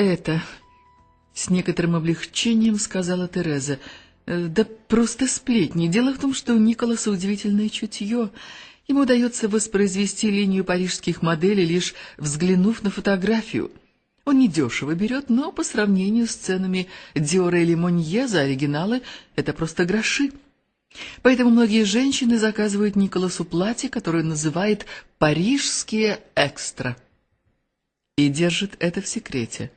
это...» С некоторым облегчением сказала Тереза. «Э, «Да просто сплетни. Дело в том, что у Николаса удивительное чутье. Ему удается воспроизвести линию парижских моделей, лишь взглянув на фотографию. Он недешево берет, но по сравнению с ценами Диора или Монье за оригиналы это просто гроши. Поэтому многие женщины заказывают Николасу платье, которое называет «парижские экстра». И держит это в секрете.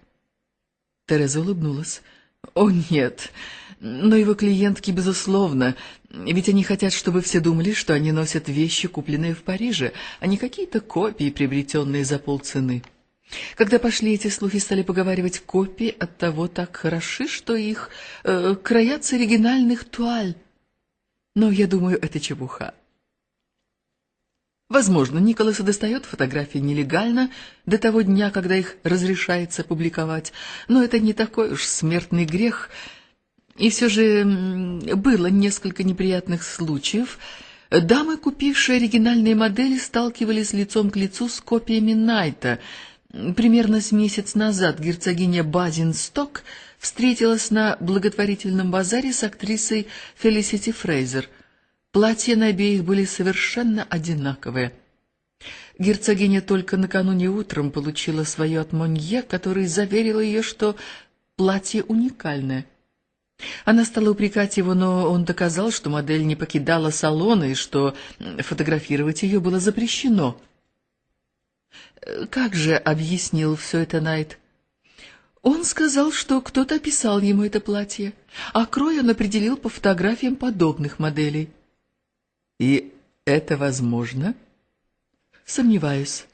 Тереза улыбнулась. «О, нет, но его клиентки, безусловно, ведь они хотят, чтобы все думали, что они носят вещи, купленные в Париже, а не какие-то копии, приобретенные за полцены». Когда пошли эти слухи, стали поговаривать копии от того так хороши, что их э, краят с оригинальных туаль. Но я думаю, это чепуха. Возможно, Николас достает фотографии нелегально до того дня, когда их разрешается публиковать, но это не такой уж смертный грех. И все же было несколько неприятных случаев. Дамы, купившие оригинальные модели, сталкивались лицом к лицу с копиями Найта. Примерно с месяц назад герцогиня Базинсток встретилась на благотворительном базаре с актрисой Фелисити Фрейзер – Платья на обеих были совершенно одинаковые. Герцогиня только накануне утром получила свое от Монье, который заверил ее, что платье уникальное. Она стала упрекать его, но он доказал, что модель не покидала салона и что фотографировать ее было запрещено. Как же объяснил все это Найт? Он сказал, что кто-то описал ему это платье, а крой он определил по фотографиям подобных моделей. И это возможно? Сомневаюсь.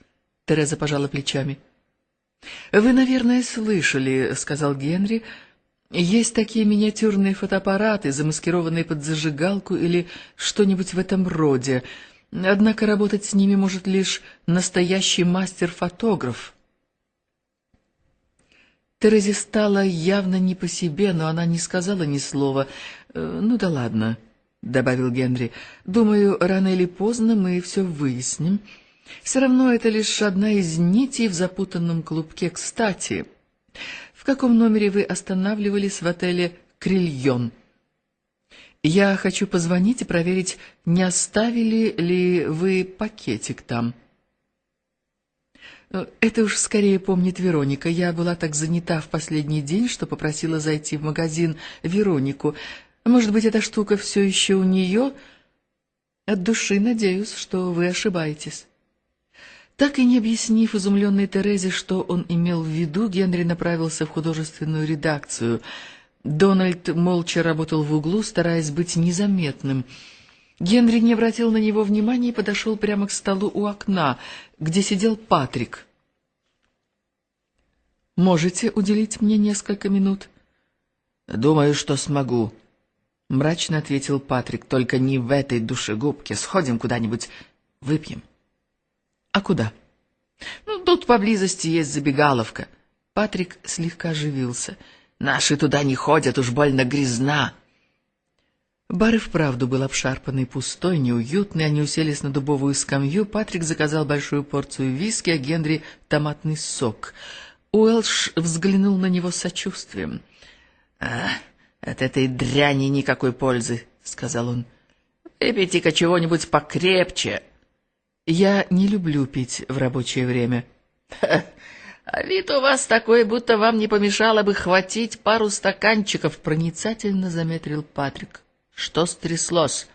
Тереза пожала плечами. Вы, наверное, слышали, сказал Генри, есть такие миниатюрные фотоаппараты, замаскированные под зажигалку или что-нибудь в этом роде. Однако работать с ними может лишь настоящий мастер-фотограф. Терезе стало явно не по себе, но она не сказала ни слова. «Э, «Ну да ладно», — добавил Генри. «Думаю, рано или поздно мы все выясним. Все равно это лишь одна из нитей в запутанном клубке. Кстати, в каком номере вы останавливались в отеле «Крильон»?» «Я хочу позвонить и проверить, не оставили ли вы пакетик там». «Это уж скорее помнит Вероника. Я была так занята в последний день, что попросила зайти в магазин Веронику». Может быть, эта штука все еще у нее? От души надеюсь, что вы ошибаетесь. Так и не объяснив изумленной Терезе, что он имел в виду, Генри направился в художественную редакцию. Дональд молча работал в углу, стараясь быть незаметным. Генри не обратил на него внимания и подошел прямо к столу у окна, где сидел Патрик. «Можете уделить мне несколько минут?» «Думаю, что смогу», — мрачно ответил Патрик. — Только не в этой душегубке. Сходим куда-нибудь, выпьем. — А куда? — Ну, тут поблизости есть забегаловка. Патрик слегка оживился. — Наши туда не ходят, уж больно грязна. Бар и вправду был обшарпанный, пустой, неуютный. Они уселись на дубовую скамью. Патрик заказал большую порцию виски, а Генри — томатный сок. Уэлш взглянул на него с сочувствием. — Ах! От этой дряни никакой пользы, — сказал он. — Выпейте-ка чего-нибудь покрепче. — Я не люблю пить в рабочее время. — А вид у вас такой, будто вам не помешало бы хватить пару стаканчиков, — проницательно заметрил Патрик. — Что стряслось?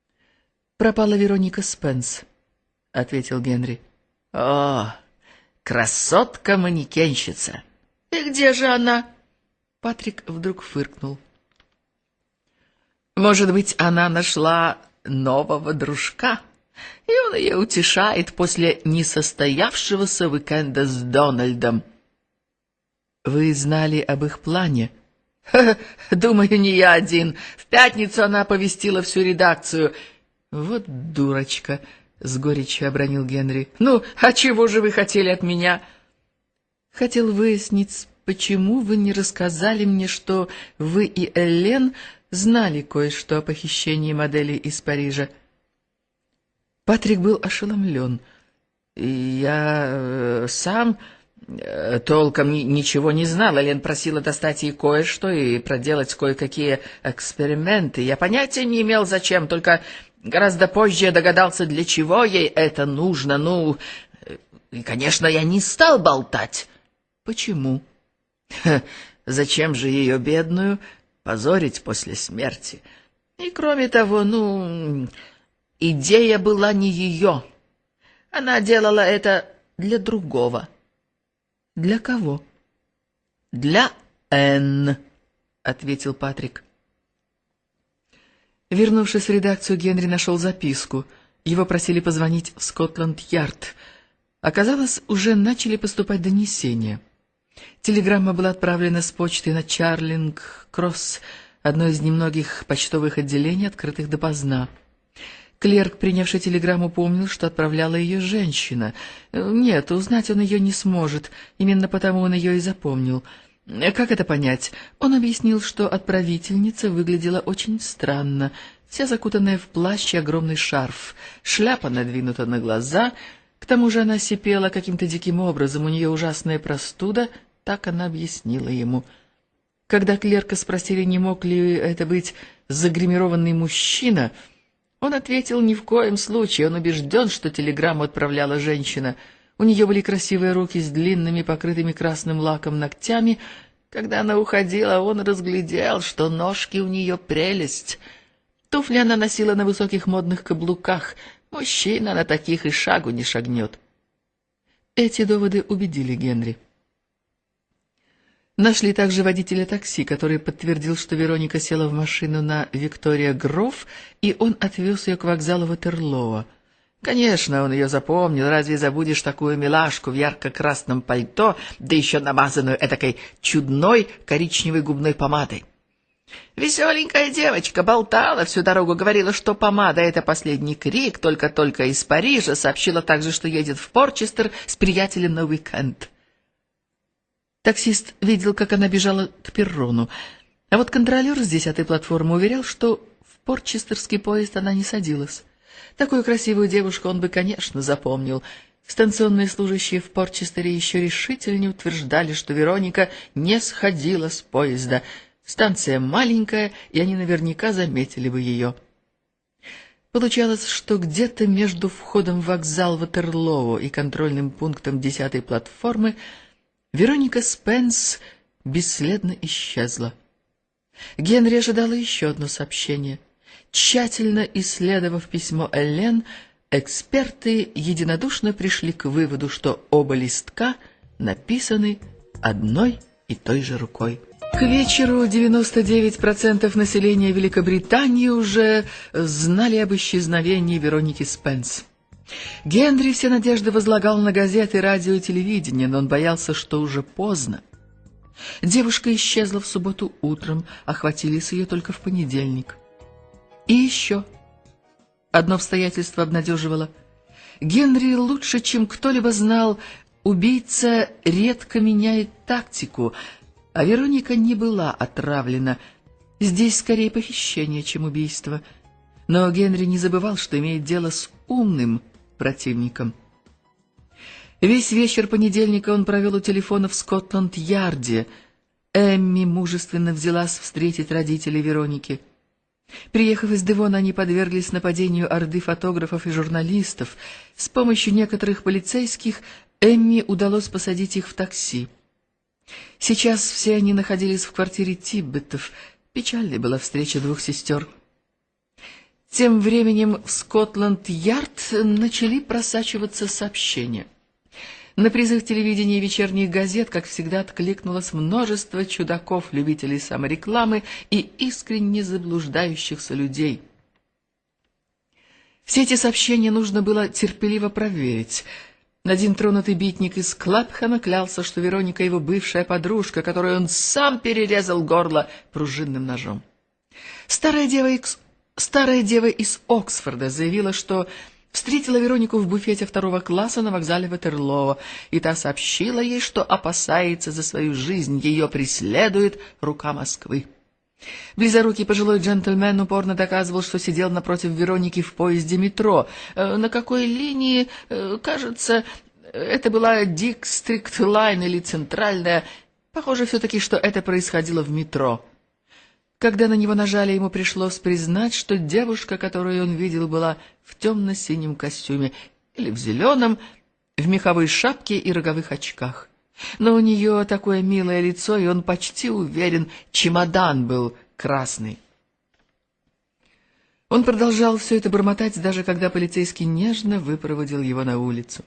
— Пропала Вероника Спенс, — ответил Генри. — О, красотка-манекенщица! И где же она? — Патрик вдруг фыркнул. «Может быть, она нашла нового дружка, и он ее утешает после несостоявшегося уикенда с Дональдом». «Вы знали об их плане?» «Думаю, не я один. В пятницу она оповестила всю редакцию». «Вот дурочка!» — с горечью обронил Генри. «Ну, а чего же вы хотели от меня?» «Хотел выяснить, почему вы не рассказали мне, что вы и Эллен знали кое-что о похищении модели из Парижа?» Патрик был ошеломлен. «Я э, сам э, толком ни ничего не знал. Элен просила достать ей кое-что и проделать кое-какие эксперименты. Я понятия не имел, зачем, только гораздо позже я догадался, для чего ей это нужно. Ну, э, и, конечно, я не стал болтать. Почему? Зачем же ее бедную позорить после смерти? И кроме того, ну, идея была не ее. Она делала это для другого. Для кого? Для Энн, ответил Патрик. Вернувшись в редакцию, Генри нашел записку. Его просили позвонить в Скотланд-Ярд. Оказалось, уже начали поступать донесения. Телеграмма была отправлена с почты на Чарлинг-Кросс, одно из немногих почтовых отделений, открытых допоздна. Клерк, принявший телеграмму, помнил, что отправляла ее женщина. Нет, узнать он ее не сможет, именно потому он ее и запомнил. Как это понять? Он объяснил, что отправительница выглядела очень странно, вся закутанная в плащ и огромный шарф, шляпа надвинута на глаза, к тому же она сипела каким-то диким образом, у нее ужасная простуда, так она объяснила ему. Когда клерка спросили, не мог ли это быть загримированный мужчина, он ответил ни в коем случае, он убежден, что телеграмму отправляла женщина. У нее были красивые руки с длинными, покрытыми красным лаком ногтями. Когда она уходила, он разглядел, что ножки у нее прелесть. Туфли она носила на высоких модных каблуках — Мужчина на таких и шагу не шагнет. Эти доводы убедили Генри. Нашли также водителя такси, который подтвердил, что Вероника села в машину на Виктория Гроф, и он отвез ее к вокзалу Ватерлоо. Конечно, он ее запомнил. Разве забудешь такую милашку в ярко-красном пальто, да еще намазанную этакой чудной коричневой губной помадой? Веселенькая девочка болтала всю дорогу, говорила, что помада — это последний крик, только-только из Парижа, сообщила также, что едет в Порчестер с приятелем на уикенд. Таксист видел, как она бежала к перрону, а вот контролер с десятой платформы уверял, что в порчестерский поезд она не садилась. Такую красивую девушку он бы, конечно, запомнил. Станционные служащие в Порчестере еще решительнее утверждали, что Вероника не сходила с поезда — Станция маленькая, и они наверняка заметили бы ее. Получалось, что где-то между входом в вокзал Ватерлоу и контрольным пунктом десятой платформы Вероника Спенс бесследно исчезла. Генри ожидала еще одно сообщение. Тщательно исследовав письмо Эллен, эксперты единодушно пришли к выводу, что оба листка написаны одной и той же рукой. К вечеру 99% населения Великобритании уже знали об исчезновении Вероники Спенс. Генри все надежды возлагал на газеты, радио и телевидение, но он боялся, что уже поздно. Девушка исчезла в субботу утром, охватились ее только в понедельник. И еще одно обстоятельство обнадеживало. Генри лучше, чем кто-либо знал, убийца редко меняет тактику — а Вероника не была отравлена. Здесь скорее похищение, чем убийство. Но Генри не забывал, что имеет дело с умным противником. Весь вечер понедельника он провел у телефона в Скотланд-Ярде. Эмми мужественно взялась встретить родителей Вероники. Приехав из Девона, они подверглись нападению орды фотографов и журналистов. С помощью некоторых полицейских Эмми удалось посадить их в такси. Сейчас все они находились в квартире Тиббетов. Печальной была встреча двух сестер. Тем временем в Скотланд-Ярд начали просачиваться сообщения. На призыв телевидения и вечерних газет, как всегда, откликнулось множество чудаков, любителей саморекламы и искренне заблуждающихся людей. Все эти сообщения нужно было терпеливо проверить — один тронутый битник из Клапхэма клялся, что Вероника его бывшая подружка, которой он сам перерезал горло пружинным ножом. Старая дева, из... Старая дева из Оксфорда заявила, что встретила Веронику в буфете второго класса на вокзале Ватерлоо, и та сообщила ей, что опасается за свою жизнь, ее преследует рука Москвы. Близорукий пожилой джентльмен упорно доказывал, что сидел напротив Вероники в поезде метро. Э, на какой линии, э, кажется, Это была Дикстрикт Лайн или Центральная. Похоже все-таки, что это происходило в метро. Когда на него нажали, ему пришлось признать, что девушка, которую он видел, была в темно-синем костюме или в зеленом, в меховой шапке и роговых очках. Но у нее такое милое лицо, и он почти уверен, чемодан был красный. Он продолжал все это бормотать, даже когда полицейский нежно выпроводил его на улицу.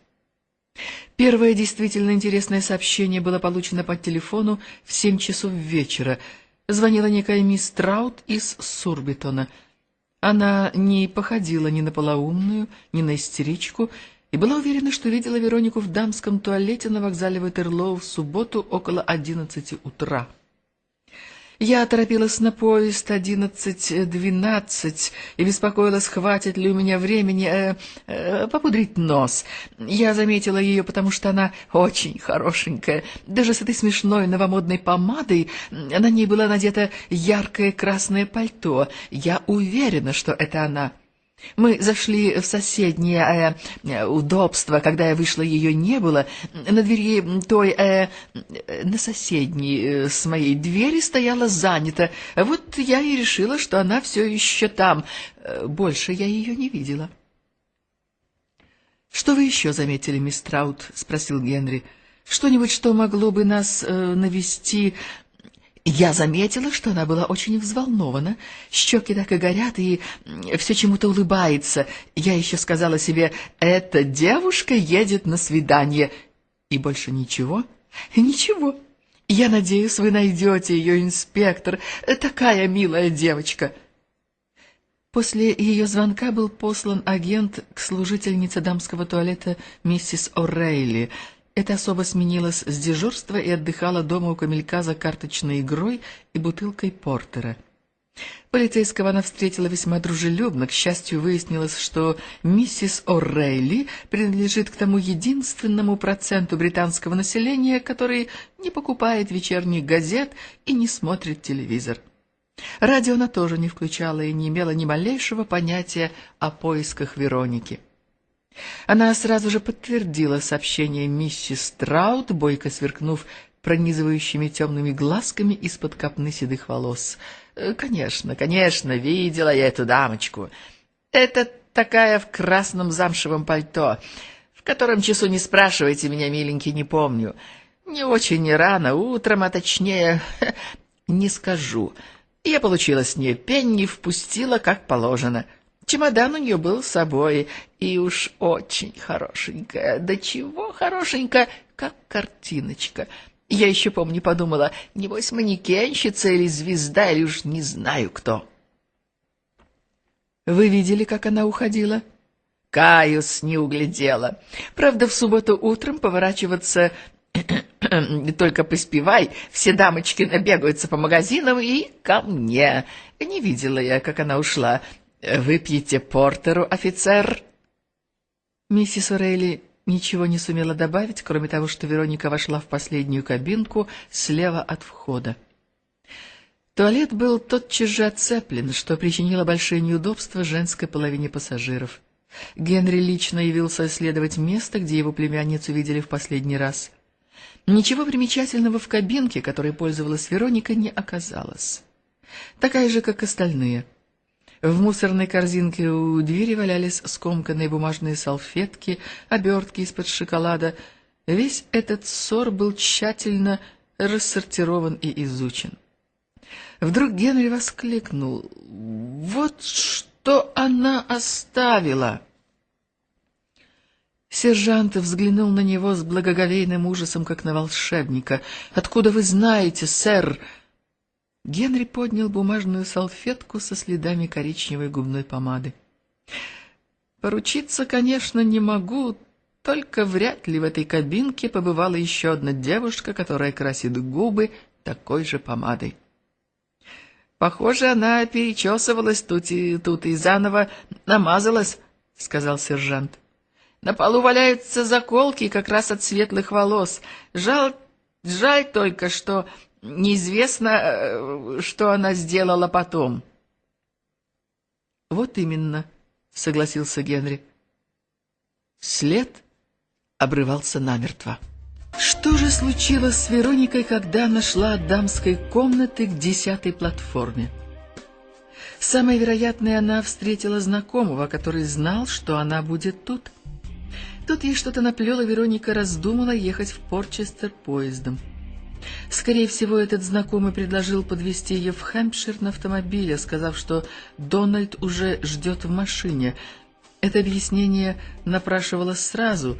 Первое действительно интересное сообщение было получено по телефону в семь часов вечера — звонила некая мисс Траут из Сурбитона. Она не походила ни на полоумную, ни на истеричку, и была уверена, что видела Веронику в дамском туалете на вокзале Ватерлоу в субботу около одиннадцати утра. Я торопилась на поезд одиннадцать двенадцать и беспокоилась, хватит ли у меня времени э, э, попудрить нос. Я заметила ее, потому что она очень хорошенькая. Даже с этой смешной новомодной помадой на ней было надето яркое красное пальто. Я уверена, что это она. Мы зашли в соседнее э, удобство, когда я вышла, ее не было. На двери той, э, на соседней э, с моей двери стояла занята. Вот я и решила, что она все еще там. Э, больше я ее не видела. — Что вы еще заметили, мисс Траут? — спросил Генри. — Что-нибудь, что могло бы нас э, навести я заметила, что она была очень взволнована. Щеки так и горят, и все чему-то улыбается. Я еще сказала себе, эта девушка едет на свидание. И больше ничего? Ничего. Я надеюсь, вы найдете ее, инспектор. Такая милая девочка. После ее звонка был послан агент к служительнице дамского туалета миссис О'Рейли — эта особа сменилась с дежурства и отдыхала дома у камелька за карточной игрой и бутылкой портера. Полицейского она встретила весьма дружелюбно. К счастью, выяснилось, что миссис О'Рейли принадлежит к тому единственному проценту британского населения, который не покупает вечерних газет и не смотрит телевизор. Радио она тоже не включала и не имела ни малейшего понятия о поисках Вероники. Она сразу же подтвердила сообщение миссис Траут, бойко сверкнув пронизывающими темными глазками из-под копны седых волос. «Э, «Конечно, конечно, видела я эту дамочку. Это такая в красном замшевом пальто. В котором часу не спрашивайте меня, миленький, не помню. Не очень рано, утром, а точнее, не скажу. Я получила с нее пенни, впустила как положено». Чемодан у нее был с собой, и уж очень хорошенькая. Да чего хорошенькая, как картиночка. Я еще, помню, подумала, небось манекенщица или звезда, или уж не знаю кто. Вы видели, как она уходила? Каюс не углядела. Правда, в субботу утром поворачиваться только поспевай, все дамочки набегаются по магазинам и ко мне. Не видела я, как она ушла. «Выпьете портеру, офицер?» Миссис Орейли ничего не сумела добавить, кроме того, что Вероника вошла в последнюю кабинку слева от входа. Туалет был тотчас же отцеплен, что причинило большие неудобства женской половине пассажиров. Генри лично явился исследовать место, где его племянницу видели в последний раз. Ничего примечательного в кабинке, которой пользовалась Вероника, не оказалось. Такая же, как остальные — в мусорной корзинке у двери валялись скомканные бумажные салфетки, обертки из-под шоколада. Весь этот ссор был тщательно рассортирован и изучен. Вдруг Генри воскликнул. «Вот что она оставила!» Сержант взглянул на него с благоговейным ужасом, как на волшебника. «Откуда вы знаете, сэр?» Генри поднял бумажную салфетку со следами коричневой губной помады. «Поручиться, конечно, не могу, только вряд ли в этой кабинке побывала еще одна девушка, которая красит губы такой же помадой. Похоже, она перечесывалась тут и, тут и заново намазалась», — сказал сержант. «На полу валяются заколки как раз от светлых волос. Жаль, жаль только, что Неизвестно, э, что она сделала потом. — Вот именно, — согласился Генри. — След обрывался намертво. Что же случилось с Вероникой, когда она шла от дамской комнаты к десятой платформе? Самое вероятное, она встретила знакомого, который знал, что она будет тут. Тут ей что-то наплело, Вероника раздумала ехать в Порчестер поездом. Скорее всего, этот знакомый предложил подвезти ее в Хэмпшир на автомобиле, сказав, что Дональд уже ждет в машине. Это объяснение напрашивалось сразу.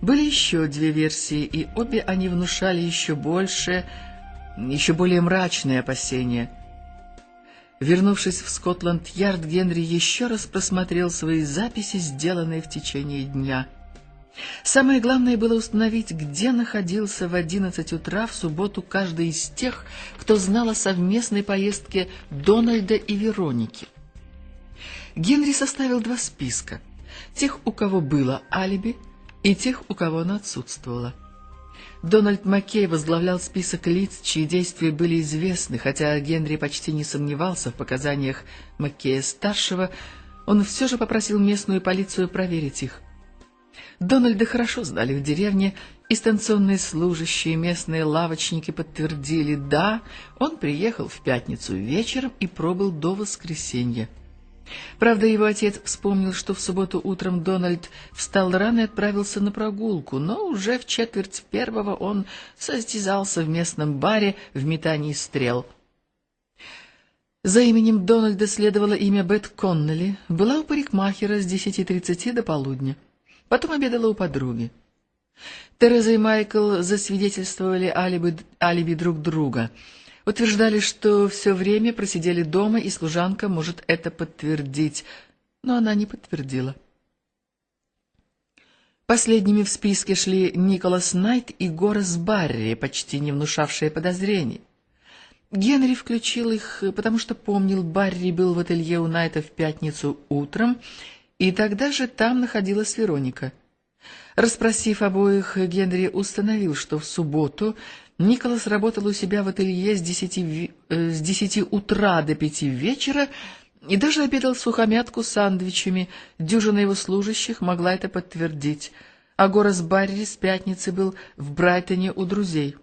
Были еще две версии, и обе они внушали еще больше, еще более мрачные опасения. Вернувшись в Скотланд-Ярд, Генри еще раз просмотрел свои записи, сделанные в течение дня — Самое главное было установить, где находился в одиннадцать утра в субботу каждый из тех, кто знал о совместной поездке Дональда и Вероники. Генри составил два списка – тех, у кого было алиби, и тех, у кого оно отсутствовало. Дональд Маккей возглавлял список лиц, чьи действия были известны, хотя Генри почти не сомневался в показаниях Маккея-старшего, он все же попросил местную полицию проверить их. Дональда хорошо знали в деревне, и станционные служащие, местные лавочники подтвердили, да, он приехал в пятницу вечером и пробыл до воскресенья. Правда, его отец вспомнил, что в субботу утром Дональд встал рано и отправился на прогулку, но уже в четверть первого он состязался в местном баре в метании стрел. За именем Дональда следовало имя Бет Коннелли, была у парикмахера с десяти тридцати до полудня. Потом обедала у подруги. Тереза и Майкл засвидетельствовали алиби, алиби друг друга. Утверждали, что все время просидели дома, и служанка может это подтвердить, но она не подтвердила. Последними в списке шли Николас Найт и Горас Барри, почти не внушавшие подозрений. Генри включил их, потому что помнил, Барри был в ателье у Найта в пятницу утром и тогда же там находилась Вероника. Расспросив обоих, Генри установил, что в субботу Николас работал у себя в ателье с десяти, э, с десяти утра до пяти вечера и даже обедал сухомятку с сандвичами. Дюжина его служащих могла это подтвердить. А Горас Барри с пятницы был в Брайтоне у друзей.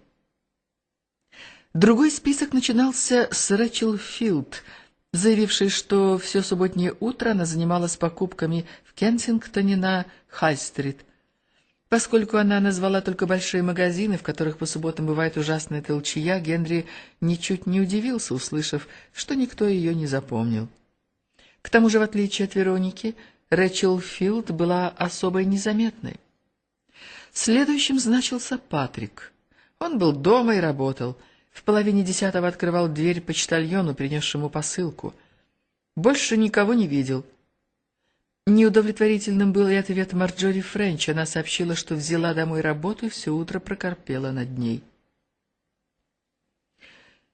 Другой список начинался с Рэчел Филд — заявившей, что все субботнее утро она занималась покупками в Кенсингтоне на Хай-стрит. Поскольку она назвала только большие магазины, в которых по субботам бывает ужасная толчья, Генри ничуть не удивился, услышав, что никто ее не запомнил. К тому же, в отличие от Вероники, Рэчел Филд была особой незаметной. Следующим значился Патрик. Он был дома и работал — в половине десятого открывал дверь почтальону, принесшему посылку. Больше никого не видел. Неудовлетворительным был и ответ Марджори Френч. Она сообщила, что взяла домой работу и все утро прокорпела над ней.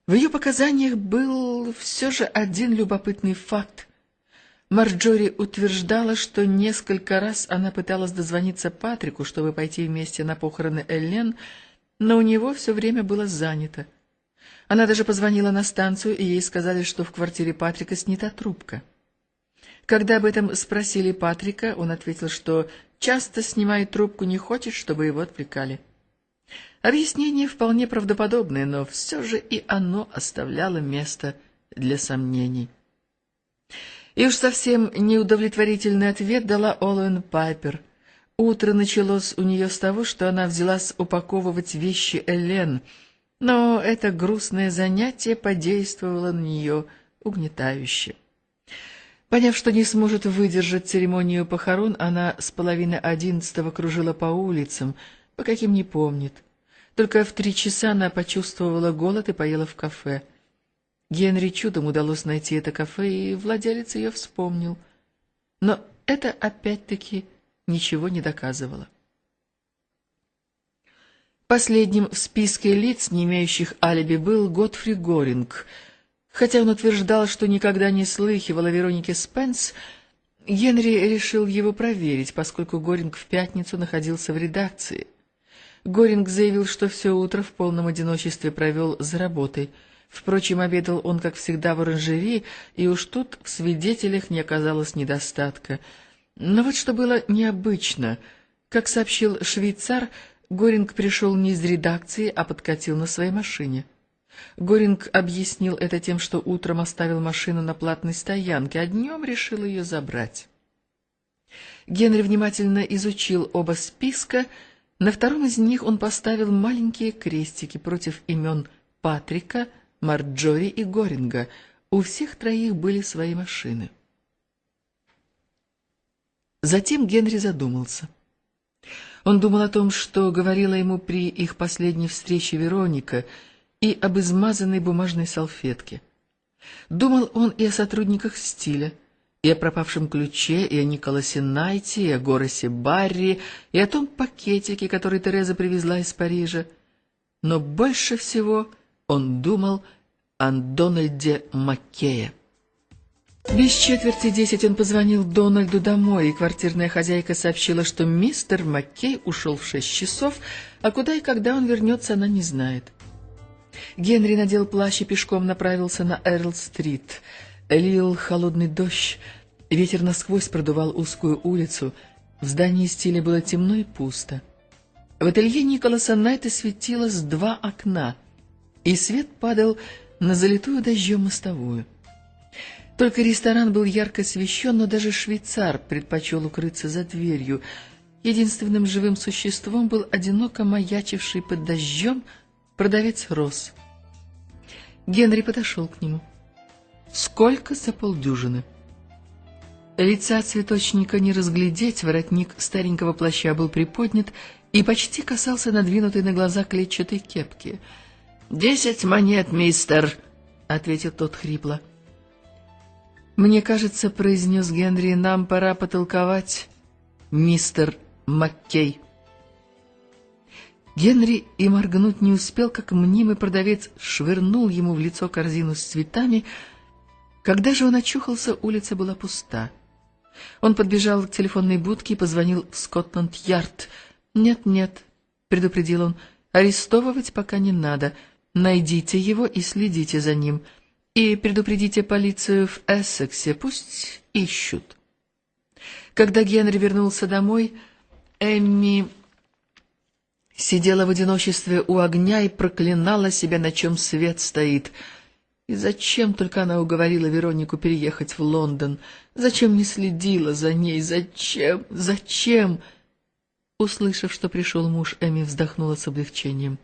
В ее показаниях был все же один любопытный факт. Марджори утверждала, что несколько раз она пыталась дозвониться Патрику, чтобы пойти вместе на похороны Эллен, но у него все время было занято. Она даже позвонила на станцию, и ей сказали, что в квартире Патрика снята трубка. Когда об этом спросили Патрика, он ответил, что часто снимает трубку, не хочет, чтобы его отвлекали. Объяснение вполне правдоподобное, но все же и оно оставляло место для сомнений. И уж совсем неудовлетворительный ответ дала Олуэн Пайпер. Утро началось у нее с того, что она взялась упаковывать вещи Элен — но это грустное занятие подействовало на нее угнетающе. Поняв, что не сможет выдержать церемонию похорон, она с половины одиннадцатого кружила по улицам, по каким не помнит. Только в три часа она почувствовала голод и поела в кафе. Генри чудом удалось найти это кафе, и владелец ее вспомнил. Но это опять-таки ничего не доказывало. Последним в списке лиц, не имеющих алиби, был Готфри Горинг. Хотя он утверждал, что никогда не слыхивал о Веронике Спенс, Генри решил его проверить, поскольку Горинг в пятницу находился в редакции. Горинг заявил, что все утро в полном одиночестве провел за работой. Впрочем, обедал он, как всегда, в оранжерии, и уж тут в свидетелях не оказалось недостатка. Но вот что было необычно — Как сообщил швейцар, Горинг пришел не из редакции, а подкатил на своей машине. Горинг объяснил это тем, что утром оставил машину на платной стоянке, а днем решил ее забрать. Генри внимательно изучил оба списка. На втором из них он поставил маленькие крестики против имен Патрика, Марджори и Горинга. У всех троих были свои машины. Затем Генри задумался. Он думал о том, что говорила ему при их последней встрече Вероника, и об измазанной бумажной салфетке. Думал он и о сотрудниках стиля, и о пропавшем ключе, и о Николасе Найте, и о Горосе Барри, и о том пакетике, который Тереза привезла из Парижа. Но больше всего он думал о Дональде Маккее. Без четверти десять он позвонил Дональду домой, и квартирная хозяйка сообщила, что мистер Маккей ушел в шесть часов, а куда и когда он вернется, она не знает. Генри надел плащ и пешком направился на Эрл-стрит. Лил холодный дождь, ветер насквозь продувал узкую улицу, в здании стиля было темно и пусто. В ателье Николаса Найта светилось два окна, и свет падал на залитую дождем мостовую. Только ресторан был ярко освещен, но даже швейцар предпочел укрыться за дверью. Единственным живым существом был одиноко маячивший под дождем продавец роз. Генри подошел к нему. «Сколько за полдюжины?» Лица цветочника не разглядеть, воротник старенького плаща был приподнят и почти касался надвинутой на глаза клетчатой кепки. «Десять монет, мистер!» — ответил тот хрипло. «Мне кажется, — произнес Генри, — нам пора потолковать, мистер Маккей». Генри и моргнуть не успел, как мнимый продавец швырнул ему в лицо корзину с цветами. Когда же он очухался, улица была пуста. Он подбежал к телефонной будке и позвонил в Скотланд-Ярд. «Нет-нет», — предупредил он, — «арестовывать пока не надо. Найдите его и следите за ним. И предупредите полицию в Эссексе, пусть ищут». Когда Генри вернулся домой, Эмми сидела в одиночестве у огня и проклинала себя, на чем свет стоит. И зачем только она уговорила Веронику переехать в Лондон? Зачем не следила за ней? Зачем? Зачем? Услышав, что пришел муж, Эми вздохнула с облегчением.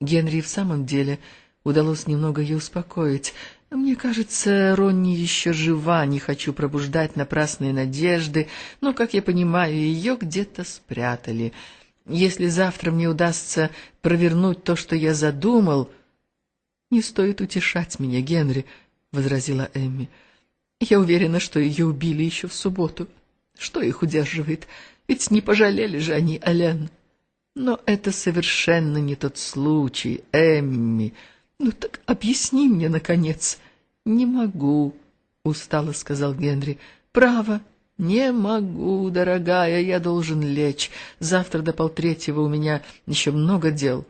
Генри в самом деле удалось немного ее успокоить. Мне кажется, Ронни еще жива, не хочу пробуждать напрасные надежды, но, как я понимаю, ее где-то спрятали. Если завтра мне удастся провернуть то, что я задумал... — Не стоит утешать меня, Генри, — возразила Эмми. — Я уверена, что ее убили еще в субботу. Что их удерживает? Ведь не пожалели же они Ален. Но это совершенно не тот случай, Эмми. Ну так объясни мне, наконец. — Не могу, — устало сказал Генри. — Право, — «Не могу, дорогая, я должен лечь. Завтра до полтретьего у меня еще много дел».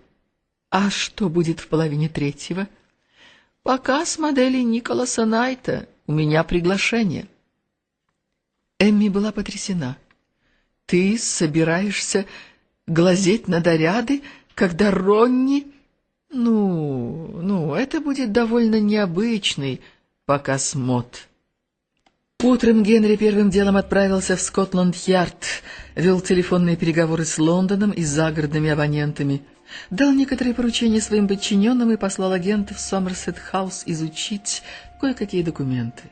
«А что будет в половине третьего?» «Показ модели Николаса Найта. У меня приглашение». Эмми была потрясена. «Ты собираешься глазеть на наряды, когда Ронни...» «Ну, ну, это будет довольно необычный показ мод». Утром Генри первым делом отправился в Скотланд-Ярд, вел телефонные переговоры с Лондоном и загородными абонентами, дал некоторые поручения своим подчиненным и послал агентов в Сомерсет-хаус изучить кое-какие документы.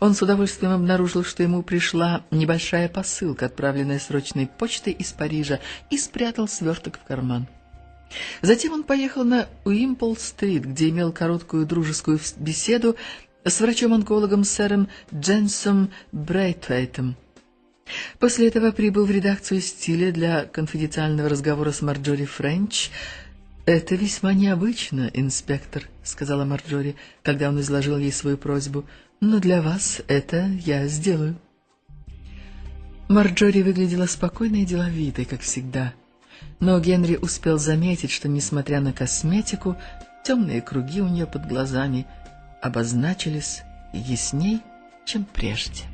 Он с удовольствием обнаружил, что ему пришла небольшая посылка, отправленная срочной почтой из Парижа, и спрятал сверток в карман. Затем он поехал на Уимпл-стрит, где имел короткую дружескую беседу с врачом-онкологом сэром Дженсом Брейтвейтом. После этого прибыл в редакцию «Стиля» для конфиденциального разговора с Марджори Френч. «Это весьма необычно, инспектор», — сказала Марджори, когда он изложил ей свою просьбу. «Но для вас это я сделаю». Марджори выглядела спокойной и деловитой, как всегда но Генри успел заметить, что, несмотря на косметику, темные круги у нее под глазами обозначились ясней, чем прежде.